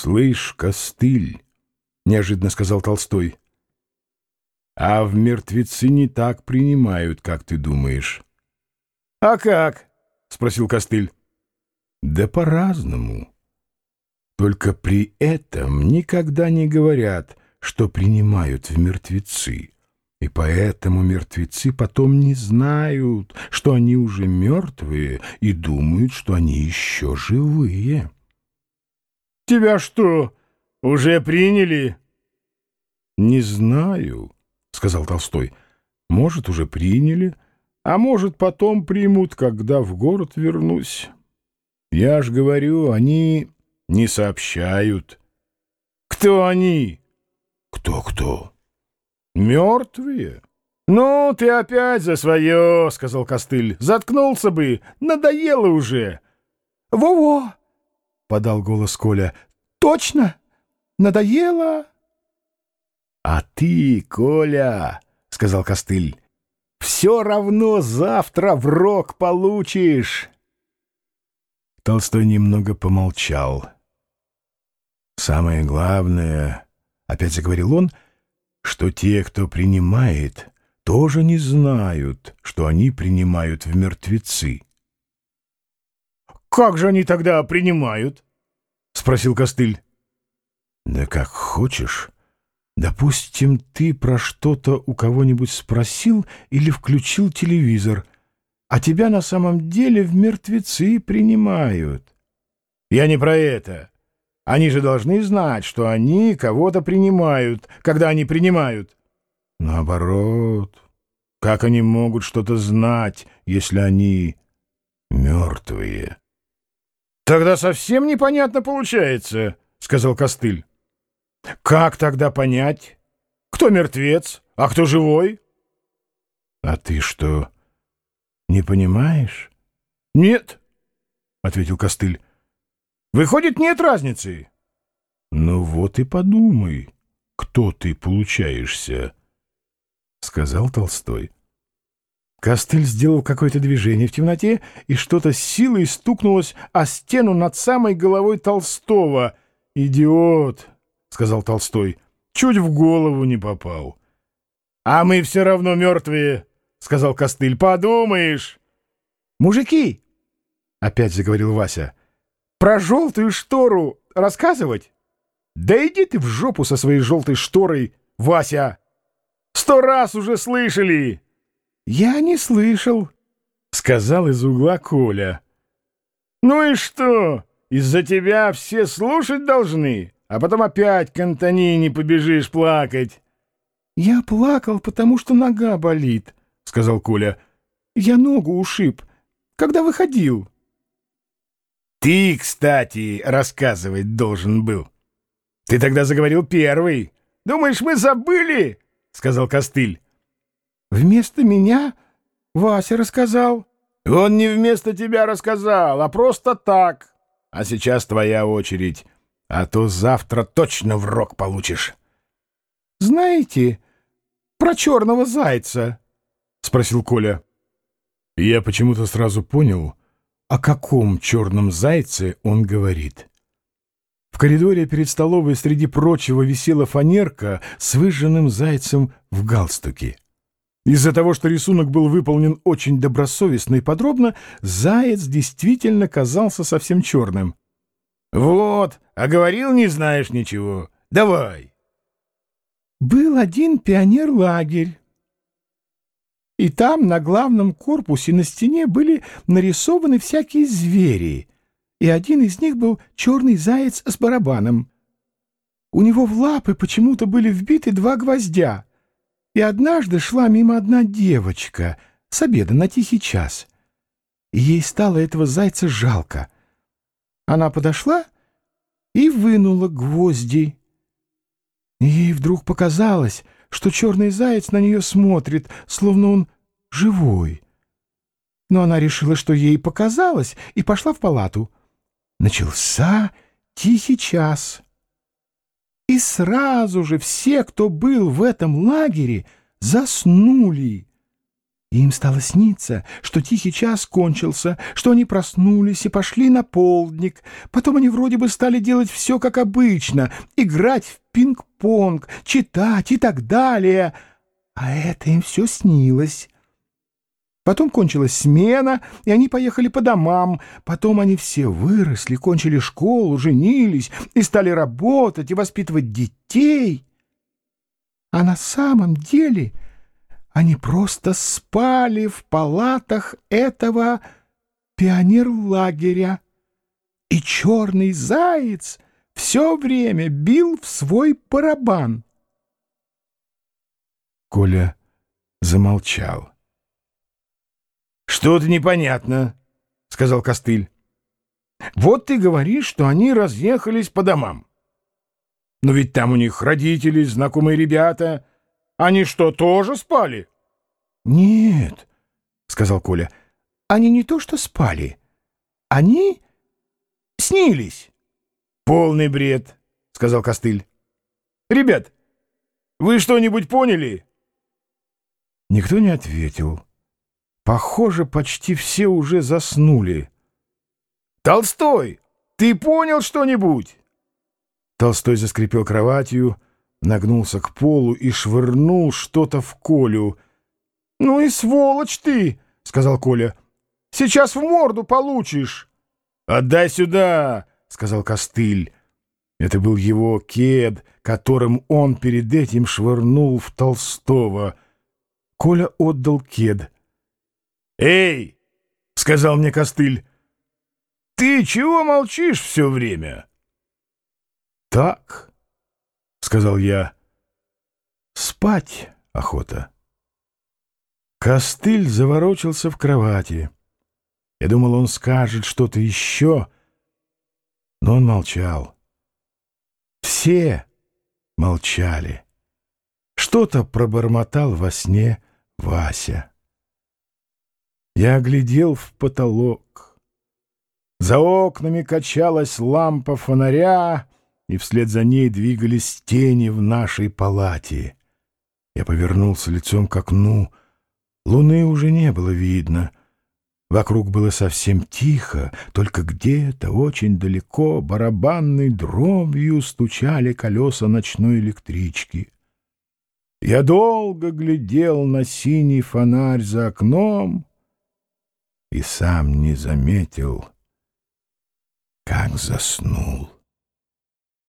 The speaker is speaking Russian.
«Слышь, костыль», — неожиданно сказал Толстой, — «а в мертвецы не так принимают, как ты думаешь». «А как?» — спросил костыль. «Да по-разному. Только при этом никогда не говорят, что принимают в мертвецы». И поэтому мертвецы потом не знают, что они уже мертвые, и думают, что они еще живые. «Тебя что, уже приняли?» «Не знаю», — сказал Толстой. «Может, уже приняли, а может, потом примут, когда в город вернусь. Я ж говорю, они не сообщают». «Кто они?» «Кто-кто?» «Мертвые?» «Ну, ты опять за свое», — сказал Костыль. «Заткнулся бы, надоело уже». «Во-во!» — подал голос Коля. «Точно! Надоело!» «А ты, Коля, — сказал Костыль, — все равно завтра в рог получишь!» Толстой немного помолчал. «Самое главное, — опять заговорил он, — что те, кто принимает, тоже не знают, что они принимают в мертвецы. «Как же они тогда принимают?» — спросил Костыль. «Да как хочешь. Допустим, ты про что-то у кого-нибудь спросил или включил телевизор, а тебя на самом деле в мертвецы принимают». «Я не про это. Они же должны знать, что они кого-то принимают, когда они принимают. Наоборот. Как они могут что-то знать, если они мертвые? Тогда совсем непонятно получается, — сказал Костыль. Как тогда понять, кто мертвец, а кто живой? А ты что, не понимаешь? Нет, — ответил Костыль. Выходит, нет разницы. Ну вот и подумай, кто ты получаешься, — сказал Толстой. Костыль сделал какое-то движение в темноте, и что-то с силой стукнулось о стену над самой головой Толстого. «Идиот!» — сказал Толстой. «Чуть в голову не попал». «А мы все равно мертвые!» — сказал Костыль. «Подумаешь!» «Мужики!» — опять заговорил Вася. Про желтую штору рассказывать? Да иди ты в жопу со своей желтой шторой, Вася! Сто раз уже слышали!» «Я не слышал», — сказал из угла Коля. «Ну и что? Из-за тебя все слушать должны, а потом опять к Антонине побежишь плакать». «Я плакал, потому что нога болит», — сказал Коля. «Я ногу ушиб, когда выходил». Ты, кстати, рассказывать должен был. Ты тогда заговорил первый. Думаешь, мы забыли? — сказал Костыль. Вместо меня Вася рассказал. Он не вместо тебя рассказал, а просто так. А сейчас твоя очередь, а то завтра точно в рог получишь. — Знаете про черного зайца? — спросил Коля. Я почему-то сразу понял — о каком черном зайце он говорит. В коридоре перед столовой среди прочего висела фанерка с выжженным зайцем в галстуке. Из-за того, что рисунок был выполнен очень добросовестно и подробно, заяц действительно казался совсем черным. «Вот, а говорил, не знаешь ничего. Давай!» «Был один пионер-лагерь. И там на главном корпусе на стене были нарисованы всякие звери, и один из них был черный заяц с барабаном. У него в лапы почему-то были вбиты два гвоздя, и однажды шла мимо одна девочка с обеда на тихий час. И ей стало этого зайца жалко. Она подошла и вынула гвозди. Ей вдруг показалось, что черный заяц на нее смотрит, словно он живой. Но она решила, что ей показалось, и пошла в палату. Начался тихий час. И сразу же все, кто был в этом лагере, заснули. Им стало сниться, что тихий час кончился, что они проснулись и пошли на полдник. Потом они вроде бы стали делать все как обычно, играть в пинг-понг, читать и так далее. А это им все снилось. Потом кончилась смена, и они поехали по домам. Потом они все выросли, кончили школу, женились и стали работать и воспитывать детей. А на самом деле они просто спали в палатах этого пионерлагеря. И черный заяц все время бил в свой барабан. Коля замолчал. «Что-то непонятно», — сказал Костыль. «Вот ты говоришь, что они разъехались по домам. Но ведь там у них родители, знакомые ребята. Они что, тоже спали? — Нет, — сказал Коля, — они не то что спали. Они снились. — Полный бред, — сказал Костыль. — Ребят, вы что-нибудь поняли? Никто не ответил. Похоже, почти все уже заснули. — Толстой, ты понял что-нибудь? Толстой заскрипел кроватью, нагнулся к полу и швырнул что-то в Колю. — Ну и сволочь ты! — сказал Коля. — Сейчас в морду получишь! — Отдай сюда! — сказал Костыль. Это был его кед, которым он перед этим швырнул в Толстого. Коля отдал кед. «Эй!» — сказал мне Костыль. «Ты чего молчишь все время?» «Так», — сказал я, — «спать охота». Костыль заворочился в кровати. Я думал, он скажет что-то еще, но он молчал. Все молчали. Что-то пробормотал во сне Вася. Я глядел в потолок. За окнами качалась лампа фонаря, и вслед за ней двигались тени в нашей палате. Я повернулся лицом к окну. Луны уже не было видно. Вокруг было совсем тихо, только где-то очень далеко барабанной дробью стучали колеса ночной электрички. Я долго глядел на синий фонарь за окном и сам не заметил, как заснул.